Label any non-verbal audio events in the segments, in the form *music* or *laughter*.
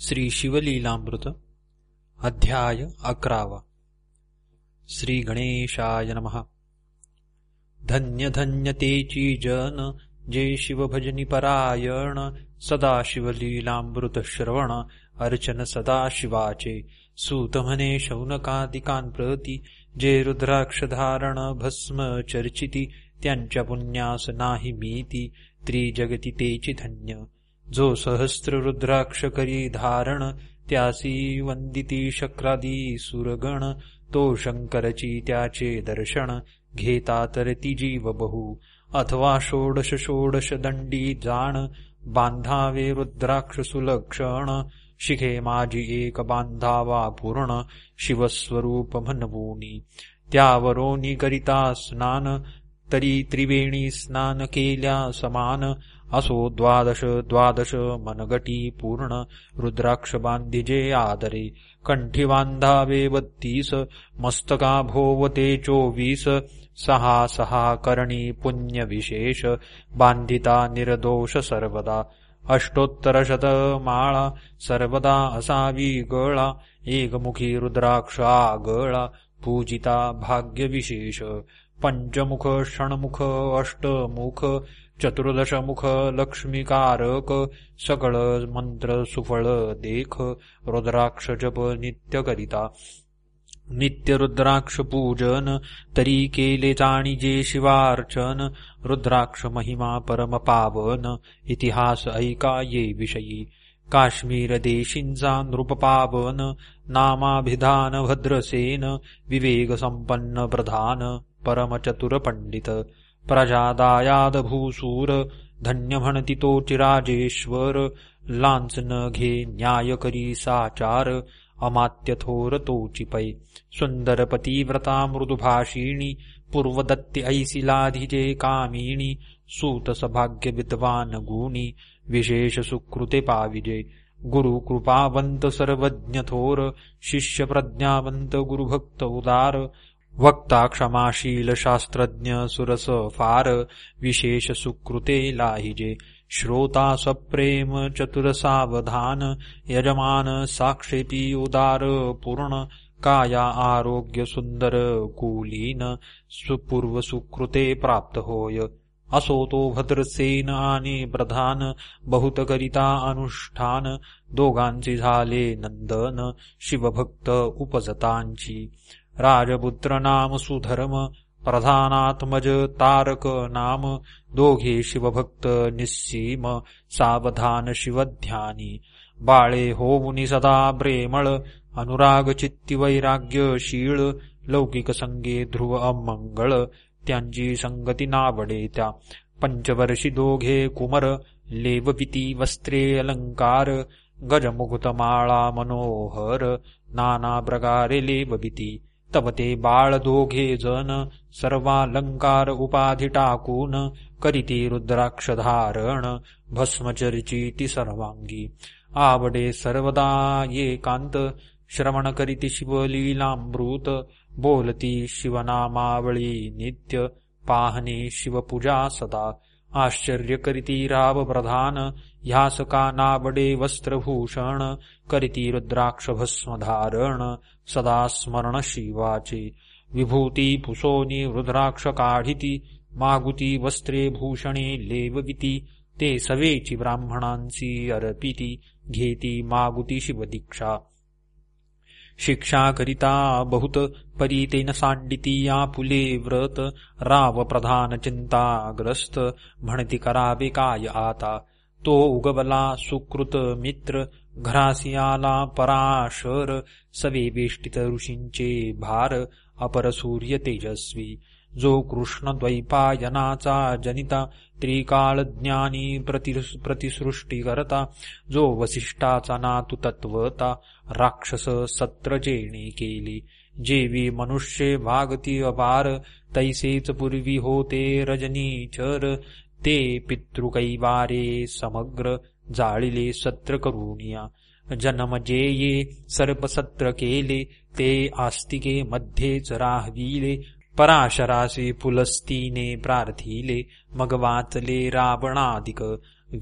श्री शिवलीलामृत अध्याय अकरावा। श्री गणेशाय नमः। धन्य धन्य तेची जन जे शिवभजनी परायण सदा शिवलीलामृत श्रवण अर्चन सदा शिवाचे सूतमने म्हणे शौनकादिकांप्रती जे रुद्राक्ष धारण भस्म चर्चिती त्यांच्या पुण्यास नाही मीती त्रिजगती तेची धन्य जो सहस्र रुद्राक्ष करी धारण त्यासी वंदिती शक्रादी सुरगण तो शंकरची त्याचे दर्शन घेता तर ती जीव बहु अथवा षोडश षोडश दंडी जाण बांधावे रुद्राक्ष सुलक्षण शिखे माझी एक बांधावा पूर्ण शिवस्वरूप म्हणवोनी त्यावरोनी करिता स्नान तरी त्रिवेणी स्नान केल्या समान असो द्वादश द्वादश मनगटी पूर्ण रुद्राक्ष बांधिजे आदरे। कंठी बांधावे बत्तीस मस्तका भोवते चोवीस सहा सहा करणी पुण्य विशेष बांधिता निर्दोष सर्वदा। अष्टोत्तर शत माळा सर्वदा असावी गळा। एकमुखी रुद्राक्ष आगळा पूजिता भाग्य विशेष पंचमुख षण्मुख अष्टमुख चतुर्दशमुख लक्ष्मीकारक सकळ मंत्र सुफळ देख रुद्राक्ष जप नित्य करिता नित्य रुद्राक्ष पूजन तरी केले जे शिवार्चन रुद्राक्ष महिमा परम पावन इतिहास ऐका ये विषयी। काश्मीर देशींचा नृपपावन नामाभिधान भद्रसेन विवेक संपन्न प्रधान परमचतुर पंडित। प्रजादायाद भूसूर धन्य म्हणती तो चिराजेश्वर लांच न घे न्याय करी साचार अमात्य थोर तोची पै सुंदर पतिव्रता मृदुभाषिणी पूर्वदत्ती ऐसिलाधिजे कामिणी सूत सभाग्य विद्वान गुणी विशेष सुकृते पाविजे। गुरु कृपावंत सर्वज्ञ थोर शिष्य प्रज्ञावंत गुरुभक्त उदार वक्ता क्षमाशील शास्त्रज्ञ सुरस फार विशेष सुकृते लाहिजे। श्रोता सप्रेम चतुरसावधान यजमान साक्षेपी उदार पूर्ण काया आरोग्य सुंदर कुलीन सुपूर्व सुकृते प्राप्त होय। असो तो भद्रसेन आणि प्रधान बहुत करिता अनुष्ठान दोघांचे झाले नंदन शिवभक्त उपजतांची। राजपुत्र नाम सुधर्म प्रधानात्मज तारक नाम दोघे शिवभक्त निस्सीम सावधान शिवध्यानी। बाळे होऊनी सदा प्रेमळ अनुराग चित्ती वैराग्य शीळ लौकिक संगे ध्रुव अमंगळ त्यांची संगती नावडे त्या। पंचवर्षी दोघे कुमर लेवविती वस्त्रे अलंकार गजमुकुतमाळा मनोहर नाना प्रकारे लेवविती। तब ते बाळ दोघे जन सर्वालंकार उपाधी टाकून करीती रुद्राक्ष धारण भस्मचर्चिती सर्वांगी. आवडे सर्वदा एकांत श्रवण करीती शिवलीलामृत बोलती शिवनामावळी नित्य पाहणे शिवपूजा सदा. आश्चर्य करीती राव प्रधान ह्यास का नाबडे वस्त्रभूषण करीती रुद्राक्ष भस्मधारण सदा स्मरण शिवाचे। विभूती पुसोनी रुद्राक्ष काढिती मागुती वस्त्रे भूषणे लेवविती ते सवेची ब्राह्मणांसी अर्पिती घेती मागुती शिवदीक्षा। शिक्षा करिता बहुत परीतेन सांडिती या पुले व्रत। राव प्रधान चिंताग्रस्त म्हणती करावे काय आता। तो उगवला सुकृत मित्र घरासियाला पराशर सवे बेष्टित ऋषींचे भार अपर सूर्य तेजस्वी जो कृष्ण द्वैपायनाचा जनिता त्रिकाळ ज्ञानी प्रतिसृष्टी करता जो वसिष्ठाचा नातु तत्वता राक्षस सत्रजेणी केली. जेवी मनुष्य भागती अपार तैसेच पूर्वी होते रजनीचर ते पितृकैवारे समग्र जाळिले सत्र करुणिया जन्म जे ये सर्पसत्र केले ते आस्तिके मध्येच राहविले पराशरासी पुलस्तीने प्रार्थिले मग वाचले रावणादिक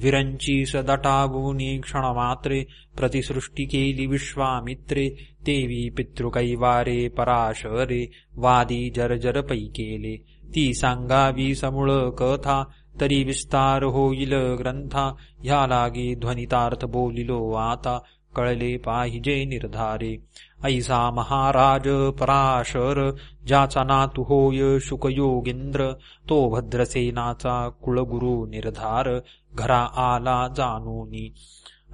विरंची सदटावूनी क्षणमात्रे प्रतिसृष्टी केली विश्वामित्रे देवी पितृकैवारे पराशरे वादी जर्जर पै केले ती सांगावी समूळ कथा तरी विस्तार होईल ग्रंथा ह्या लागे ध्वनितार्थ बोलिलो आता कळले पाहिजे निर्धारे। ऐसा महाराज पराशर ज्याचा नातू होय शुकयोगेंद्र तो भद्रसेनाचा कुळगुरु निर्धार घरा आला जाणूनी.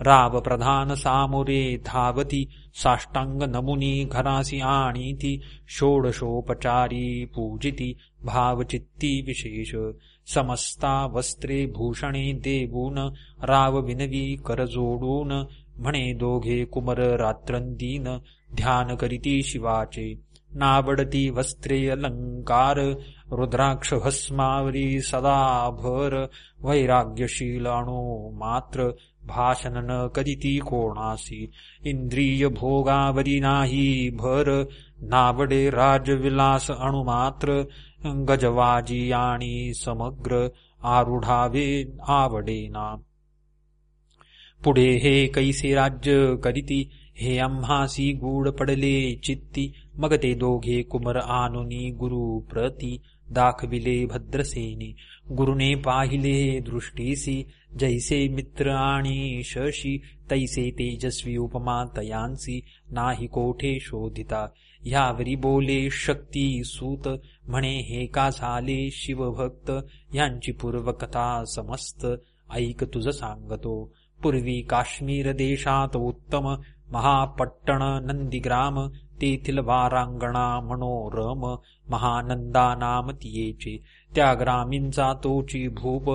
राव प्रधान सामोरे धावती साष्टांग नमुनी घरासी आणीती षोडशोपचारी पूजिती भावचित्ती विशेष. समस्ता वस्त्रे भूषणे देवून राव विनवी करजोडून म्हणे दोघे कुमर रात्रंदीन ध्यान करीती शिवाचे। नाबडती वस्त्रे अलंकार रुद्राक्ष भस्मावरी सदाभर वैराग्यशील अणो मात्र भाषण न करीती कोणासी। इंद्रिय भोगावरी नाही भर नावडे राजविलास अणुमात्र गजवाजी आणि समग्र आरुढावे आवडेना। पुढे हे कैसे राज्य करीती? हे आम्हासी गूढ पडले चित्ती मग ते दोघे कुमर आनुनी गुरु प्रती दाखविले भद्रसेनी. गुरुने पाहिले दृष्टीसी जैसे मित्र आणि शशी तैसे तेजस्वी उपमा तयांसी नाही कोठे शोधिता. ह्यावरी बोले शक्ती सूत म्हणे हे का झाले शिवभक्त यांची पूर्वकथा समस्त ऐक तुझ सांगतो. पूर्वी काश्मीर देशात उत्तम महापट्टण नंदीग्राम तेथील वारांगणा मनोरम महानंदा नाम तियेचे त्या ग्रामींचा तोची भूप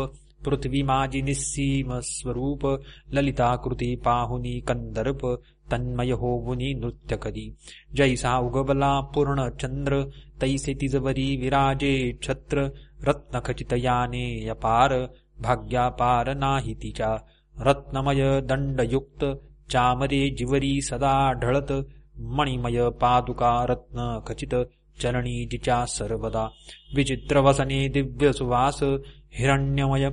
पृथ्वी माझी निस्सीम स्वरूप ललिताकृती पाहुनी कंदर्प तन्मय होवुनी नृत्य करी जैसा उगवला पूर्ण चंद्र तैसे तिजवरी विराजे छत्र रत्नखचितयाने अपार भाग्यापार नाही तिच्या रत्नमय दंडयुक्त चामरे जिवरी सदा ढळत मणिमय पादुका रत्न खचित चरणी जिच्या सर्वदा. विचित्र वसने दिव्य सुवास हिरण्यमय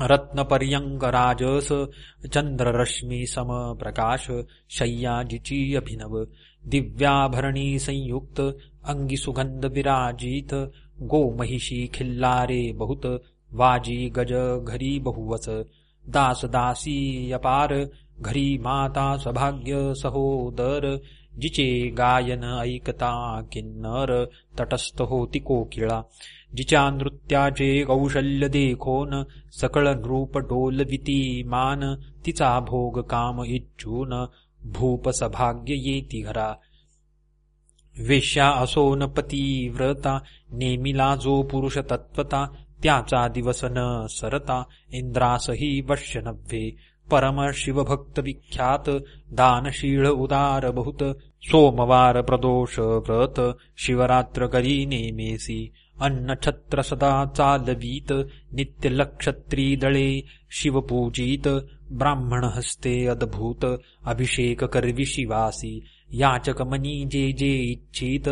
रत्नपर्यंक राजस चंद्ररश्मी सम प्रकाश शय्या जिची अभिनव. दिव्याभरणी संयुक्त अंगी सुगंध विराजित गोमहिषी खिल्लारे बहुत वाजी गज घरी बहुवस. दास दासी अपार घरी माता सभाग्य सहोदर जिचे गायन ऐकता किन्नर तटस्थ होती कोकिळा. जिच्या नृत्याचे कौशल्य देखोन सकळ नृप डोलविती मान तिचा भोग काम इच्छून भूप सभाग्य येती घरा. वेश्या असोन पतिव्रता नेमिला जो पुरुष तत्वता त्याचा दिवस न सरता इंद्रासही वश्य नव्हे परमशिवभक्त विख्यात दानशीळ उदार बहुत सोमवार प्रदोष व्रत शिवरात्र करी नेमेसी अन्न छत्र सदा चालवीत नित्य लक्षत्री दळे शिवपूजित ब्राह्मण हस्ते अद्भूत अभिषेक कर्वी शिवासी याचक मनी जे जे इच्छित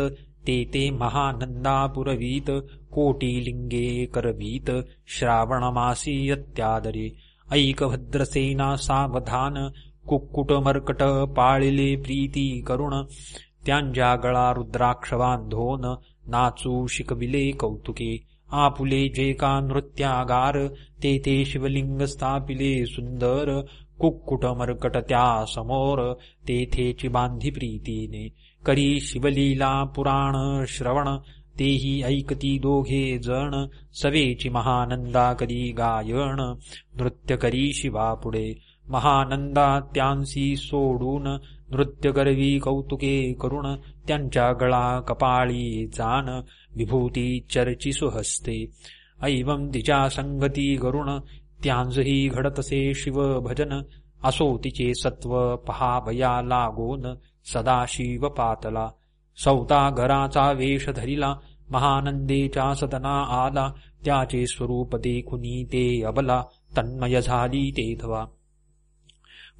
ते ते महानंदा कोटिलिङ्गे कोटिलिंगे करवीत श्रावणमासी अत्यादरे। ऐक भद्रसेना सावधान कुक्कुट मर्कट पाळिले प्रीती करुण त्यांच्या गळा रुद्राक्ष बांधोन नाचू शिकविले कौतुके. आपुले जे का नृत्यागार तेथे शिवलिंग स्थापिले सुंदर कुक्कुट मर्कट त्या समोर तेथेची बांधी प्रीतीने. करी शिवलीला पुराण श्रवण तेही ऐकती दोघे जण सवेची महानंदा करी गायण। नृत्य करी शिवापुढे महानंदा त्यांसी सोडून। नृत्य करवी कौतुके करुण त्यांच्या गळा कपाळी जान। विभूती चर्ची सुहस्ते ऐवम तिच्या संगती करुण त्यांजही घडतसे शिव भजन। असो तिचे सत्व पहावया लागोन सदाशिव पातला। सौता घराचा वेश धरिला महानंदेच्या सदना आला त्याचे स्वरूप देखुनी ते अबला तन्मय झाली तेथवा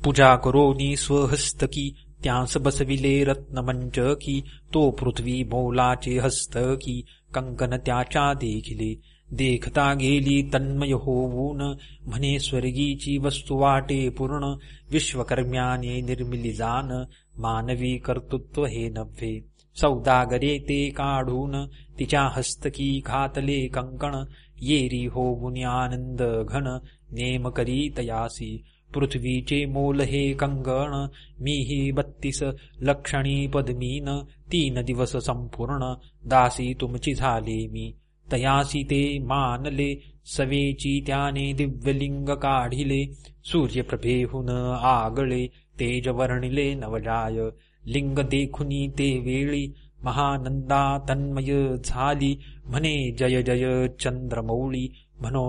पूजा करोनी स्वहस्तकी त्यास बसविले रत्नमंच की तो पृथ्वी मौलाचे हस्तकी कंकन त्याच्या देखिले. देखता गेली तन्मय होऊन म्हणे स्वर्गीची वस्तू वाटे पूर्ण विश्वकर्म्याने निर्मिली जान मानवी कर्तृत्व हे नव्हे. सौदागरे ते काढून तिच्या हस्तकी घातले कंकण. येरी हो आनंद घन नेम करी तयासी पृथ्वीचे मोल हे कंगण मीही बत्तीस लक्षणी पद्मीन. तीन दिवस संपूर्ण दासी तुमची झाले मी. तयासी ते मानले सवेची त्याने दिव्यलिंग काढिले. सूर्यप्रभेहून आगळे तेज वर्णिले नवजाय. झाली। म्हणे जय जय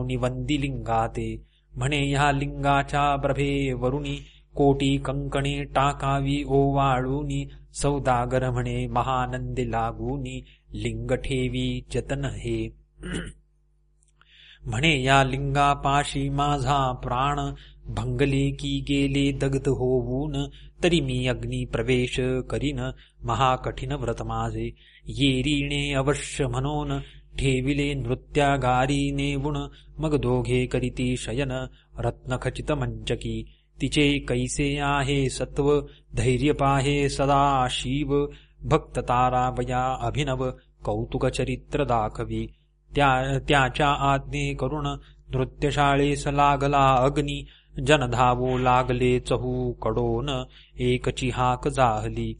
निवंदी लिंगाते म्हणे ह्या लिंगाच्या प्रभे वरुणी। कोटी कंकणे टाकावी ओवाळूनी। सौदागर म्हणे महानंदी लागूनी। लिंग ठेवी जतन हे। *clears throat* म्हणे या लिंगापाशी माझा प्राण भंगले की गेले दग्ध होऊन तरी मी अग्नी प्रवेश करीन महाकठीण व्रत माझे. येरीने अवश्य म्हणून ठेविले नृत्यागारी नेवुण मग दोघे करीती शयन रत्नखचित मंचकी. तिचे कैसे आहे सत्व धैर्य पाहे सदा शिव भक्त तारावया अभिनव कौतुक चरित्र दाखवी. त्या त्याच्या आज्ञे करुण नृत्यशाळेस लागला अग्नी जनधावो लागले चहू कडोन एकची हाक जाहली.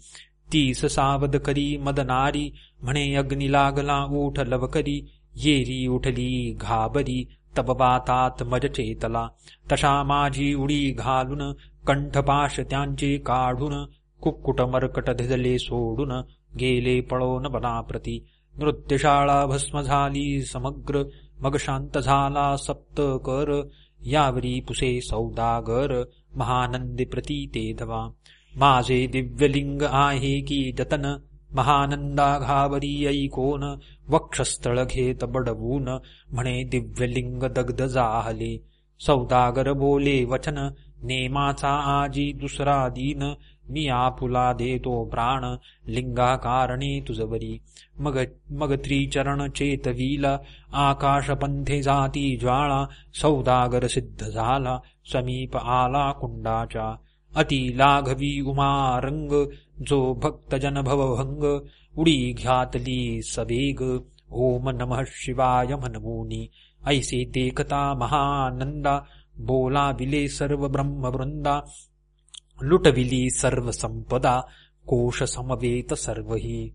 तीस सावध करी मदनारी म्हणे अग्नी लागला उठ लवकरी येरी उठली घाबरी तब वातात मज चेतला. तशा माझी उडी घालून कंठपाश त्यांचे काढून कुक्कुट मरकट धिजले सोडून गेले पळोन वनाप्रती नृत्यशाळा भस्म झाली समग्र मग शांत झाला सप्त कर. यावरी पुसे सौदागर महानंदी प्रती ते धवा। माझे दिव्यलिंग आहे की जतन महानंदा घावरी ऐकोन वक्षस्थळ घेत बडवून म्हणे दिव्यलिंग दग्ध जाहले। सौदागर बोले वचन नेमाचा आजी दुसरा दीन मी आपुला देतो प्राण लिंगा कारणे तुझवरी। मग मग त्रिचरण चेतवीला आकाश पंथे जाती ज्वाळा सौदागर सिद्ध झाला समीप आला कुंडाच्या अति लाघवी उमारंग जो भक्तजन भवभंग उडी घ्यातली सवेग। ओम नमः शिवाय मनमोनी। ऐसे देखता महानंदा बोला विले सर्व ब्रह्मवृंदा लुटविली सर्व संपदा कोश समवेत सर्वही.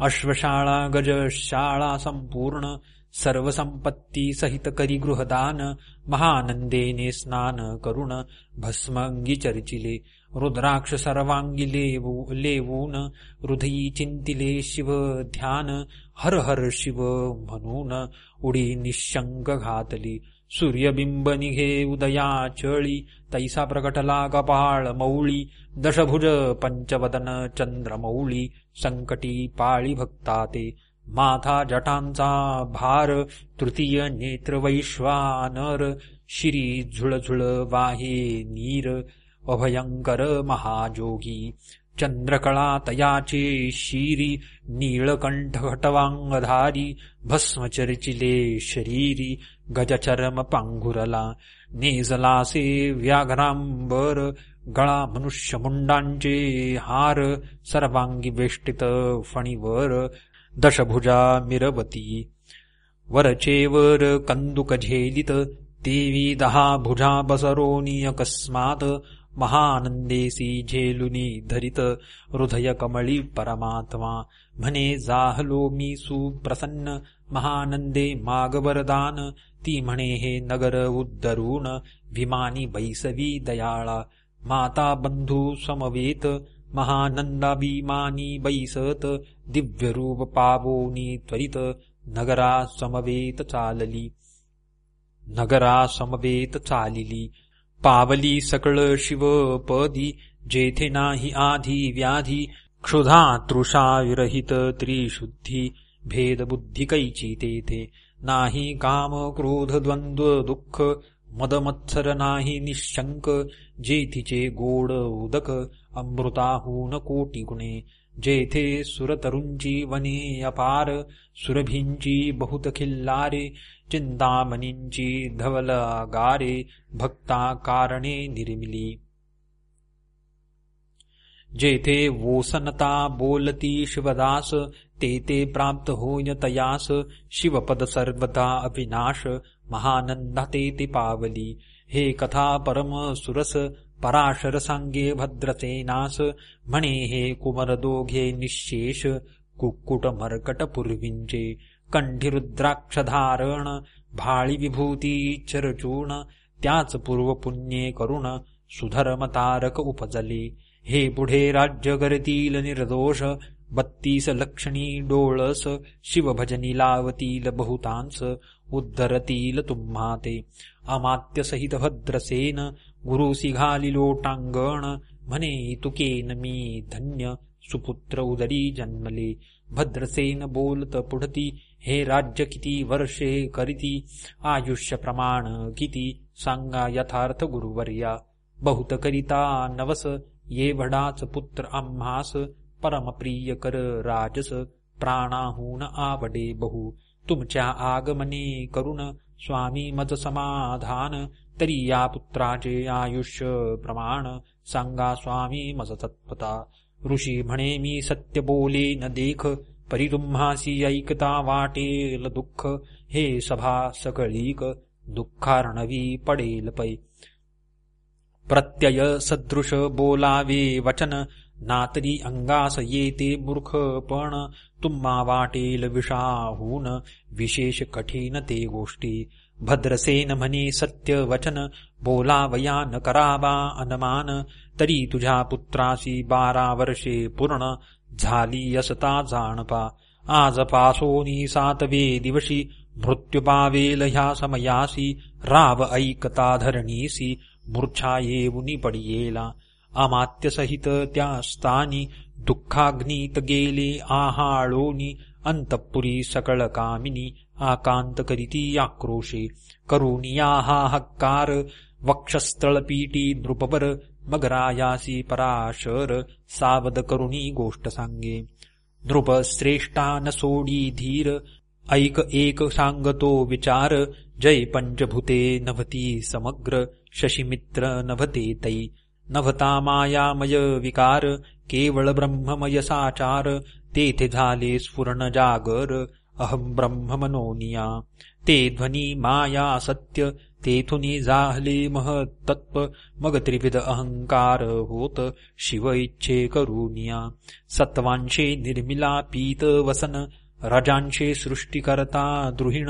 अश्वशाळा गजशाळा संपूर्ण सर्व संपत्ती सहित करी गृहदान महानंदेने स्नान करुण भस्मंगी चर्चिले रुद्राक्ष सर्वांगी लेवू लेवून हृदयी चिंतिले शिव ध्यान हर हर शिव म्हणून उडी निशंक घातली. सूर्यबिंब निघे उदया चळी तैसा प्रकटला कपाळ मौळी दशभुज पंचवदन चंद्रमौळी संकटी पाळी भक्ताते माथा जटांचा भार तृतीय नेत्र वैश्वानर शिरी झुळझुळ वाहे नीर अभयंकर महाजोगी चंद्रकळा तयाचे शिरी नीळकंठ घटवांगधारी भस्मचर्चिले शरीरी गजचर्म पांघुरला नेजलासे व्याघ्रांबर गळा मनुष्यमुंडांचे हार सर्वांगी वेष्टित फणीवर दशभुजा मिरवती. वरचेवर कंदुक झेलित देवी दहा भुजा बसरोनी अकस्मात महानंदेसी झेलुनी धरित हृदय कमळी परमात्मा. म्हणे जाहलो मी सुप्रसन्न महानंदे मागवरदान ती म्हणे हे नगर उद्धरून भीमानी बैसवी दयाळा। माता बंधू समवेत महानंदा भीमानी बैसत दिव्यरूप पावोनी त्वरित नगरा समवेत चालली। नगरा समवेत चालिली। पावली सकळ शिवपदी जेथे नाही आधी व्याधी क्षुधा तृषा विरहित त्रिशुद्धी भेदबुद्धी कैची तेथे नाही काम क्रोध द्वंद्व दुःख मदमत्सर नाही निशंक जेथीचे गोड उदक अमृताहून कोटी गुणे। जेथे सुरतरुंची वने अपार सुरभींची बहुत खिल्लारे चिंतामणींची धवल गारे भक्ता कारणे निर्मिली। जेथे वोसनता बोलती शिवदास ते ते प्राप्त होय तयास शिवपद सर्वदा अविनाश महानंदा ते ते पावली। हे कथा परम सुरस पराशर सांगे भद्रसेनास म्हणे हे कुमर दोघे निशेष कुक्कुट मर्कट पूर्वींचे कंठी रुद्राक्षधारण भाळी विभूती चरचूण त्याच पूर्व पुण्ये करुण सुधर्मतारक उपजले। हे पुढे राज्य करतील निर्दोष बत्तीस लक्षणी डोळस शिवभजनी लावतील बहुतांस उद्धरतील तुम्हा ते अमात्य सहित भद्रसेन गुरुसी घाली लोटांगण म्हणे तुकेन मी धन्य सुपुत्र उदरी जन्मले. भद्रसेन बोलत पुढती हे राज्य किती वर्षे करीती आयुष्य प्रमाण किती सांगा यथार्थ गुरुवर्या. बहुत करिता नवस ये वडाच पुत्र आम्हास परमप्रिय कर राजस प्राणाहून आवडे बहु तुमच्या आगमने करुण स्वामी मज समाधान तरी या पुत्राचे आयुष्य प्रमाण सांगा स्वामी मज तत्पता ऋषी म्हणे मी सत्य बोले न देख परितुम्हासी ऐकता वाटेल दुःख। हे सभा सकळीक दुःखार्णवी पडेल पै। प्रत्यय सदृश बोलावे वचन नातरी अंगास येते मूर्खपण तुम्हा वाटेल विषाहून विशेष कठीण ते गोष्टी. भद्रसेन म्हणे सत्य वचन बोलावया न करावा अनमान. तरी तुझ्या पुत्रासी बारा वर्षे पूर्ण झाली असता जाणपा. आज पासोनी सातवे दिवशी मृत्युपावेल ह्या समयासी राव ऐकता धरणीसी मूर्छा येऊनी पडियेला. अमात्यसहित त्या स्थानी दुःखाग्नीत गेले आहाळोनी अंतपुरी सकळ कामिनी आकांत करीती आक्रोशे करुणिया हा हक्कार वक्षस्थळपीटी नृपवर मगरायासी पराशर सावध करुणी गोष्ट सांगे नृप श्रेष्ठा न सोडी धीर ऐक एक सांगतो विचार जय पंचभूते नभती समग्र शशिमित्र नभते तै। नभता मायामय विकार केवळ ब्रह्ममय साचार तेथे झाले स्फुरण जागर अहम ब्रह्म मनोनिया. ते ध्वनी माया सत्य तेथुनी जाहले महत्त्व मग त्रिविध अहंकार होत शिव इच्छे करुनिया. सत्वांशे निर्मिला पीत वसन रजांशे सृष्टिकर्ता द्रुहिण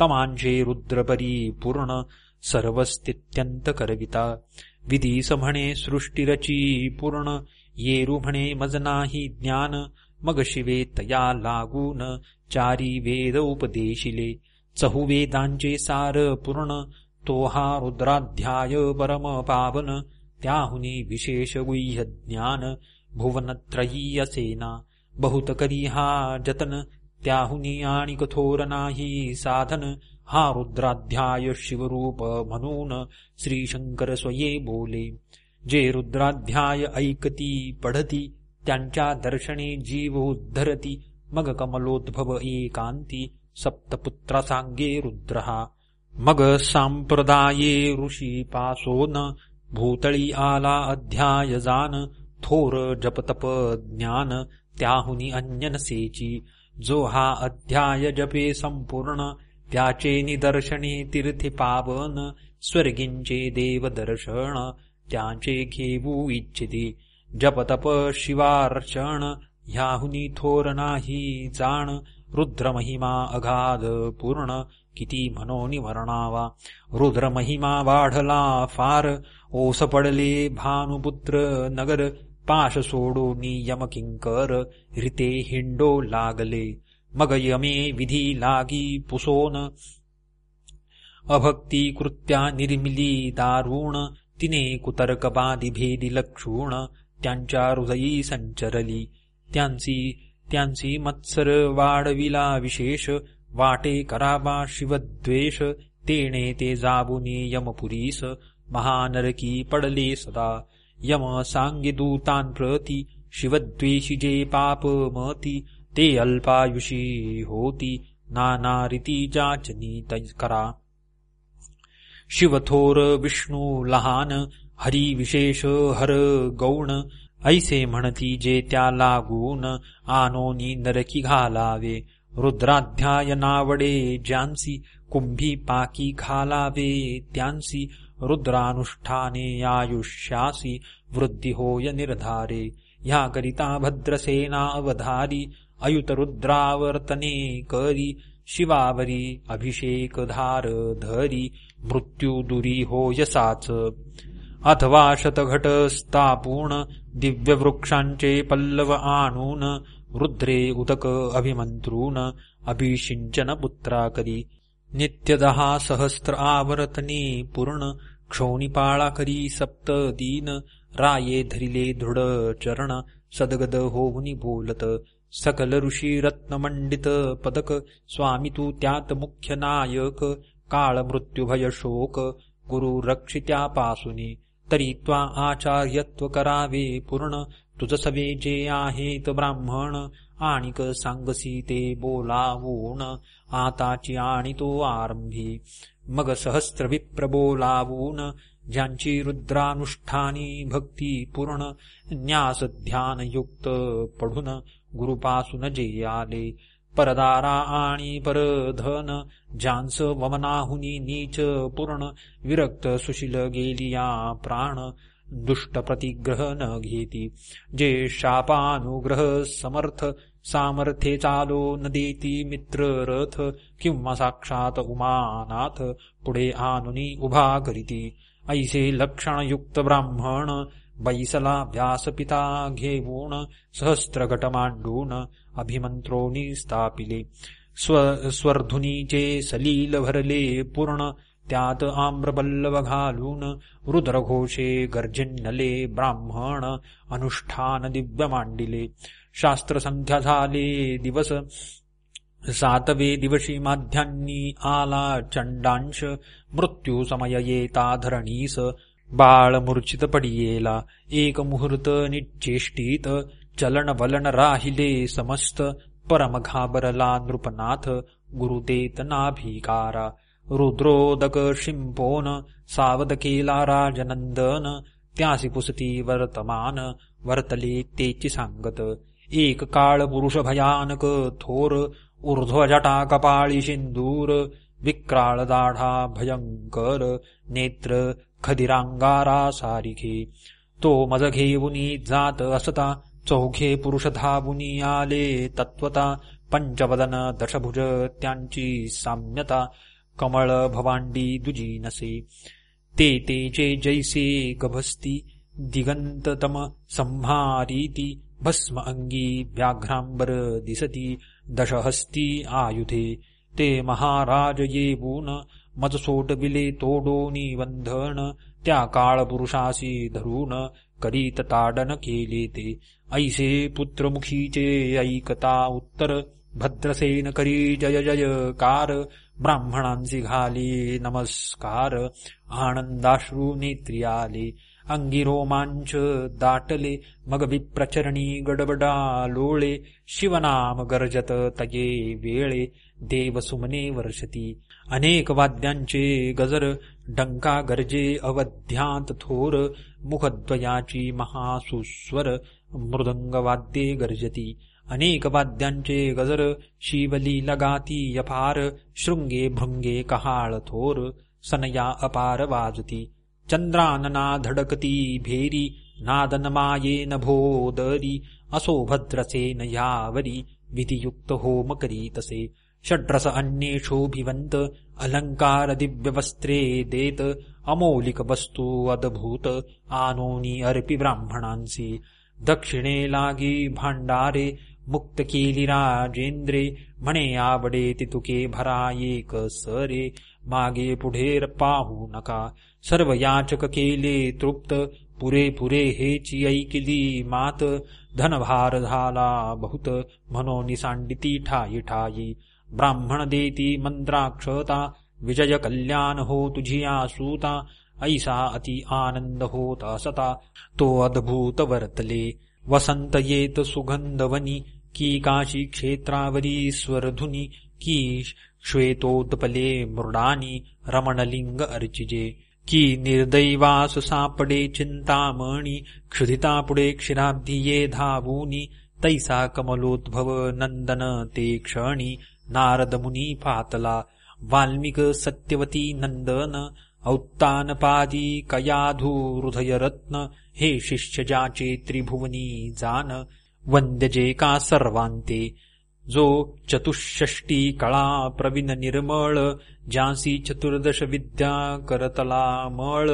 तमांशे रुद्रपरी पूर्ण सर्वस्तित्यंत करविता. विधीस म्हणे सृष्टिरची पूर्ण येरू म्हणे मज नाही ज्ञान मग शिवे तया लागून चारी वेद उपदेशिले चहुवेदांचे सार पूर्ण तो हा रुद्राध्याय परम पावन त्याहुनी विशेष गुह्य ज्ञान भुवनत्रयी असेना बहुत करी हा जतन त्याहुनी आणि कठोर नाही साधन हा रुद्राध्याय शिवरूप म्हणून श्रीशंकर स्वये बोले. जे रुद्राध्याय ऐकती पढती त्यांच्या दर्शने जीव उद्धरती मग कमलोद्भव एकांती सप्तपुत्रा सांगे रुद्रहा. मग सांप्रदाये ऋषी पासोन भूतळी आला अध्याय जान थोर जपतप ज्ञान त्याहुनी अन्यन सेची. जो हा अध्याय जपे संपूर्ण त्याचे निदर्शने तीर्थे पावन स्वर्गींचे देवदर्शन त्याचे घेऊ इच्छिती. जपतप शिवार्षण ह्याहुनी थोर नाही जाण रुद्रमहिमा अगाध पूर्ण किती म्हणोनी वर्णावा रुद्रमहिमा वाढला फार ओस पडले भानुपुत्र नगर पाश सोडो नियम किंकर रिते हिंडो लागले. मग यमे विधी लागी पुसोन। अभक्ती कृत्या निर्मिली दारुण तिने कुतर्कबादी भेदी लक्षूण। त्यांच्या हृदयी संचरली त्यांची त्यांची मत्सर वाढविला विशेष। वाटे कराबा शिवद्वेष तेणे ते जाबुनी यमपुरीस। महानरकी पडले सदा यम सांगे दूतांप्रती शिवद्वेषी जे पाप मती ते अल्पायुषी होती. नाना रीती जाचनी करा. शिवथोर विष्णू लहान हरी विशेष हर गौण. ऐसे म्हणती जे त्या लागून आनोनी नरकी घालावे. रुद्राध्याय नावडे ज्यांसी कुंभी पाकी घालावे त्यांसी. रुद्रानुष्ठाने आयुष्यासी वृद्धी होय निर्धारे. ह्याकरिता भद्रसेना अवधारी अयुतरुद्रावर्तने करी शिवावरी अभिषेक धार धरी मृत्यू दुरी होयसाच. अथवा शतघट स्थापून दिव्यवृक्षांचे पल्लव आणून रुद्रे उदक अभिमंत्रून अभिषिंचन पुत्रा करी नित्य दहा सहस्त्र आवर्तने पूर्ण क्षोणीपाळा करी सप्त दीन राये धरिले दृढ चरण सदगद होऊनी बोलत सकल ऋषी रत्नमंडित पदक स्वामी तू त्यात मुख्य नायक काळ मृत्युभय शोक गुरु रक्षित्यापासुनी तरी त्वा आचार्यत्व करावे पूर्ण तुझ सवे जे आहेत ब्राह्मण आणिक सांगसी ते बोलावून आताची आणि तो आरंभी मग सहस्र विप्र बोलावून ज्यांची रुद्रानुष्ठानी भक्ती पूर्ण न्यास ध्यान युक्त पढून गुरुपासून जे आले परदारा आणि परधन ज्यांस वमनाहुनी नीच पूर्ण विरक्त सुशील गेलिया प्राण दुष्ट प्रतिग्रह न घेती. जे शापानुग्रह समर्थ सामर्थ्ये चालो न देती मित्र रथ किंवा साक्षात उमानाथ पुढे आनुनी उभा करीती. ऐसे लक्षणयुक्त ब्राह्मण बैसला व्यासपिता घेऊन सहस्त्र मांडून अभिमंत्रोनी स्थापिले स्व स्वर्धुनीचे सलील भरले पूर्ण त्यात आम्रबल्लव घालून रुद्रघोषे गर्जिन्नले ब्राह्मण अनुष्ठान दिव्य मांडिले शास्त्रसंख्या झाले दिवस सातवे दिवशी माध्यान्नी आला चंडांश मृत्यू समय येता धरणीस बाळ मूर्छित पडियेला एक मुहूर्त निचेष्टीत चलन वलन राहिले समस्त परम घाबरला नृपनाथ गुरुदेत नाभिकारा रुद्रोदक शिंपोन सावध केला राजनंदन त्यासी पुसती वर्तमान वर्तले तेची सांगत। एक काळ पुरुष भयानक थोर ऊर्ध्वजटा कपाळी सिंदूर विक्राळ दाढा भयंकर नेत्र खदिरांगारा सारिखे तो मज घेऊनी जात असता चौघे पुरुष धावुनी आले तत्वता पंचवदन दशभुज त्यांची साम्यता कमळ भवांडी दुजी नसे. ते तेचे जैसे गभस्ती दिगंततम संहारीती भस्म अंगी व्याघ्रांबर दिसती दशहस्ती आयुधे. ते महाराज येऊन मजसोट बिले तोडोनी बंधन त्या काळ पुरुषासी धरून करीत ताडन केले ते. ऐसे पुत्रमुखीचे ऐकता उत्तर भद्रसेन करी जय जयकार ब्राह्मणांसी घाली नमस्कार आनंदाश्रू नेत्री आले अंगी रोमांच दाटले मग विप्रचरणी गडबडा लोळे शिवनाम गर्जत तये वेळे. देवसुमने वर्षती। अनेक वाद्यांचे गजर डंका गरजे अवध्यांत थोर मुखद्वयाची महासुस्वर मृदंगवाद्ये गर्जती। अनेक वाद्यांचे गजर शिवली लगाती यफार शृंगे भृंगे कहाळ थोर सनया अपार वाजती। चंद्रानना धडकती भेरी नादन भोदरी असो भद्रसेन यावरी विधियुक्त होम करीतसे। षड्रस अन्ये शोभिवंत अलंकार दिव्य वस्त्रे देत अमौलिक वस्तू अद्भूत आनोनी अर्पी ब्राह्मणांसी। दक्षिणे लागी भांडारे मुक्त केली राजेंद्रे म्हणे आवडे तितुके भरा एक सरे मागे पुढे पाहू नका। सर्व याचक केले तृप्त पुरे पुरे हेची ऐकिली मात धनभार झाला बहुत ठाई ठाई ब्राह्मण देती मंत्राक्षता विजय कल्याण हो तुझी आसूता ऐसा अति आनंद होत असता तो अद्भुत वर्तले वसंत येत सुगंधवनी की काशी क्षेत्रावरी स्वरधुनी की श्वेतोत्पले मृडानी रमणलिंग अर्चिजे। की निर्दैवास सापडे चिंतामणी क्षुधिता पुढे क्षीराब्धी ये धावूनी तैसा कमलोद्भव नंदन ते क्षणी नारद मुनी पातला वाल्मिक सत्यवती नंदन औत्तानपादी कयाधू हृदयरत्न हे शिष्य जाचे त्रिभुवनी जान वंद्यजे का सर्वांते. जो चतुष्षष्टी कळा प्रवीण निर्मळ ज्यासी चतुर्दश विद्या करतला मळ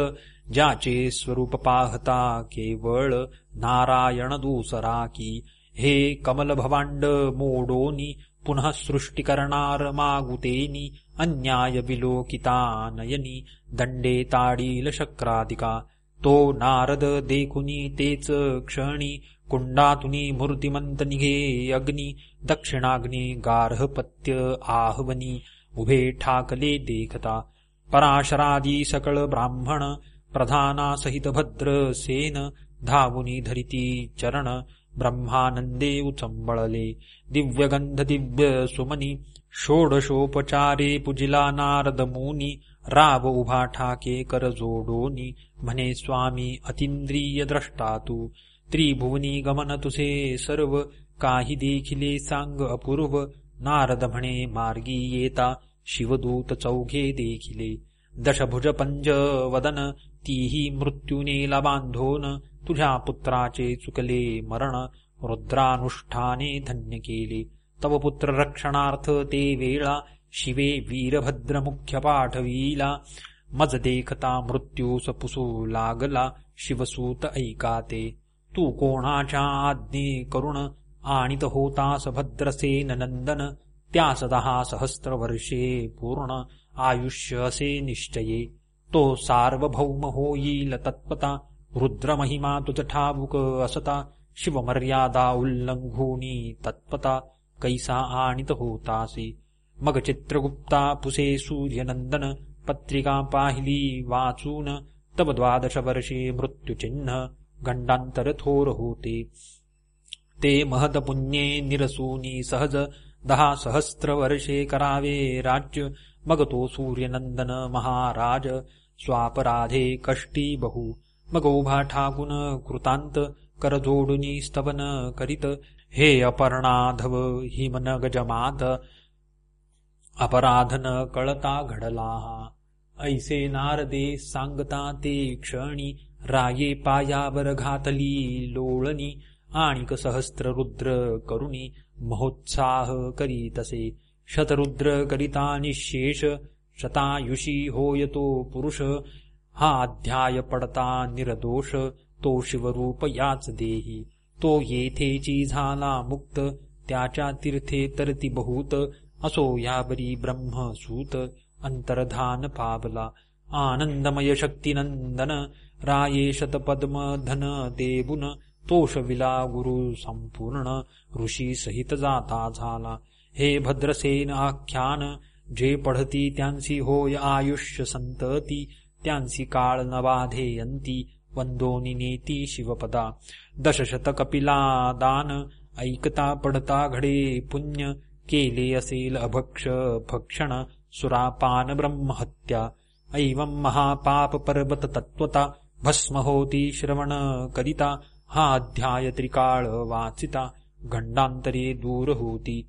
ज्याचे स्वरूप पाहता केवळ नारायण दुसरा की. हे कमल भवांड मोडोनी पुनः सृष्टी करणार मागुतेनी अन्याय विलोकिता नयनी दंडे ताडील शक्रादिका तो नारद देखुनी तेच क्षणी कुंडातुनी मूर्तिमंत निघे अग्नी दक्षिणाग्नी गार्हपत्य आहवनी उभे ठाकले देखता। पराशरादी सकळ ब्राह्मण प्रधानासहित भद्र सेन धावुनी धरिती चरण ब्रह्मानंदे उचंबळले दिव्यगंध दिव्य सुमनी षोडशोपचारे पुजिला नारद मुनी राव उभा ठाके कर जोडोनी। म्हणे स्वामी अतिंद्रिय द्रष्टा तू। त्रिभुवनी गमन तुझे सर्व काही देखिले सांग अपूर्व। नारद म्हणे मार्गी येता शिवदूत चौघे देखिले। दशभुज पंज वदन तीही मृत्यूनेला बांधोन तुझ्या पुत्राचे चुकले मरण रुद्रानुष्ठाने धन्य केले. तव पुत्र रक्षणार्थ ते वेळा शिवे वीरभद्र मुख्य पाठवीला. मज देखता मृत्यू सपुसू लागला शिवसूत ऐकाते तू. कोणाच्या आज्ञे करुण आणित होतास भद्रसेन नंदन त्यास दहा सहस्र वर्षे पूर्ण. आयुष्य असे निश्चये। तो सार्वभौम होईल तत्पता रुद्रमहिमा तुझ ठाबुक असता शिवमर्यादा उल्लंघूनी तत्पता कैसा आणित होतासी। मग चित्रगुप्ता पुसे सूर्यनंदन पत्रिका पाहिली वाचून तव द्वादश वर्षे मृत्युचिन्ह गंडांतर थोर होते। ते महद पुण्ये निरसूनी सहज दहा सहस्त्र वर्षे करावे राज्य मग तो सूर्यनंदन महाराज स्वापराधे कष्टी बहु। मग उभा ठाकून कृतांत करजोडुनी स्तवन करीत। हे अपर्णाधव हिमन गजमात अपराधन कळता घडला। ऐसे नारदे सांगता ते क्षणी राये पायावर घातली लोळणी आणिक सहस्त्र रुद्र करुणी महोत्साह करीतसे शतरुद्र करिता निशेष शतायुषी होयतो पुरुष। हा अध्याय पडता निर्दोष तो शिवरूप याच देही। तो येथेची झाला मुक्त त्याच्या तीर्थे तरती बहुत। असो यावरी ब्रह्मसूत अंतर्धान पावला। आनंदमय शक्तिनंदन राये शतपद्म धन देबुन। तोषविला गुरु संपूर्ण ऋषी सहित जाता झाला। हे भद्रसेन आख्यान जे पढती त्यांसी होय आयुष्य संतती त्यांसी काळ न बाधेयंती वंदोनी नेती शिवपदा. दशशत कपिला दान ऐकता पडता घडे पुण्य केले असेल अभक्ष भक्षण सुरापान ब्रह्महत्या. ऐवं महापाप पर्वत तत्वता भस्म होती श्रवण करिता हा अध्याय त्रिकाळ वाचिता घंडांतरे दूर होती.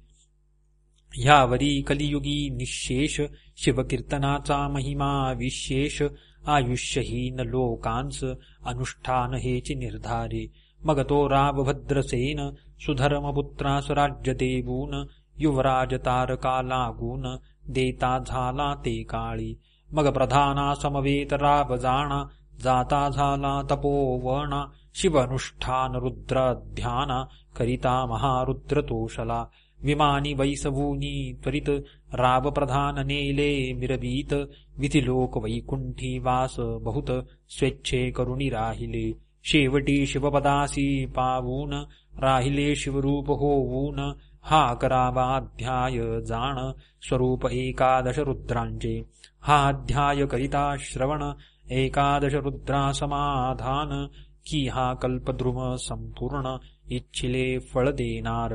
ह्यावरी कलियुगी निशेष शिवकीर्तनाचा महिमा विशेष आयुष्यहीन लोकांस अनुष्ठान हेची निर्धारे। मग तो रावभद्रसेन सुधर्मपुत्रास राज्य देवून युवराज तारका लागून देता झाला ते काळी। मग प्रधाना समवेत राव जाणा जाता झाला तपोवणा शिवनुष्ठान रुद्र ध्याना करिता महारुद्र तोषला। विमानी वैसभूनी त्वरित राव प्रधान नेले मिरबीत विधिलोक वैकुंठी वास बहुत स्वेच्छे करुणी राहिले। शेवटी शिवपदासी पावून राहिले शिवरूप होवून हा करावाध्याय जाण स्वरूप एकादश रुद्रांचे हा अध्याय करिता श्रवण एकादश रुद्रा समाधान की हा कल्पद्रुम संपूर्ण इच्छिले फळ देणार।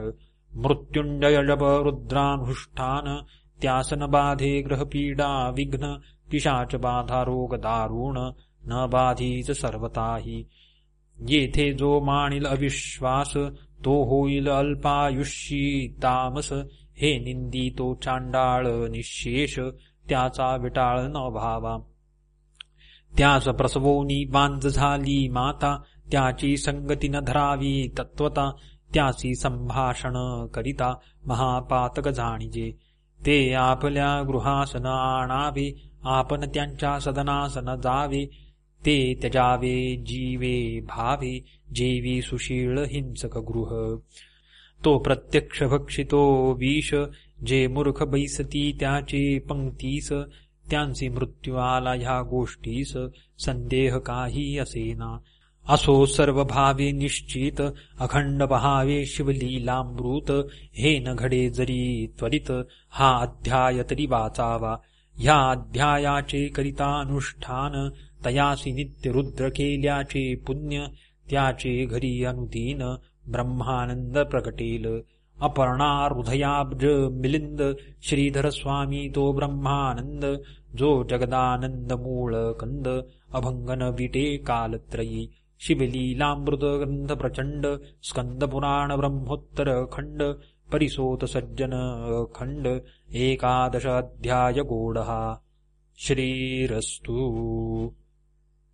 मृत्युंजय जप त्यासन बाधे ग्रहपीडा विघ्न पिशाच बाधा रोग दारुण न बाधीच सर्वताही येथे जो माणिल अविश्वास तो होईल अल्पायुष्यी तामस हे निंदी तो चांडाळ निशेष त्याचा विटाळ न भावा त्याच प्रसवोनी बांज झाली माता त्याची संगती न धरावी तत्वता त्याची संभाषण करिता महापातक जाणीजे ते आपल्या गृहासन आणावे आपण त्यांच्या सदनासन जावे. ते त्यजावे जीवे भावे जेवी सुशीळ हिंसक गृह. तो प्रत्यक्ष भक्षितो विष जे मूर्ख बैसती त्याचे पंक्तीस. त्यांचे मृत्यू आला ह्या गोष्टीस संदेह काही असेना. असो सर्व भावे निश्चित अखंड पहावे शिवलीलामृत हे न घडे जरी त्वरित हा अध्याय तरी वाचावा. ह्या अध्यायाचे करिता अनुष्ठान तयासी नित्य रुद्र केल्याचे पुण्य त्याचे घरी अनुदीन ब्रह्मानंद प्रकटेल. अपर्णा हृदयाब्ज मिलिंद श्रीधर स्वामी तो ब्रह्मानंद जो जगदानंद मूळ कंद अभंगन विटे कालत्रयी. शिबलीलामृतगन्धप्रचण्ड स्कन्दपुराणब्रह्मोत्तरखण्ड परिसोतसज्जनखण्ड एकादश अध्यायकोडः श्रीरस्तु।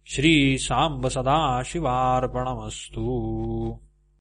श्रीसाम्ब सदाशिवार्पणमस्तु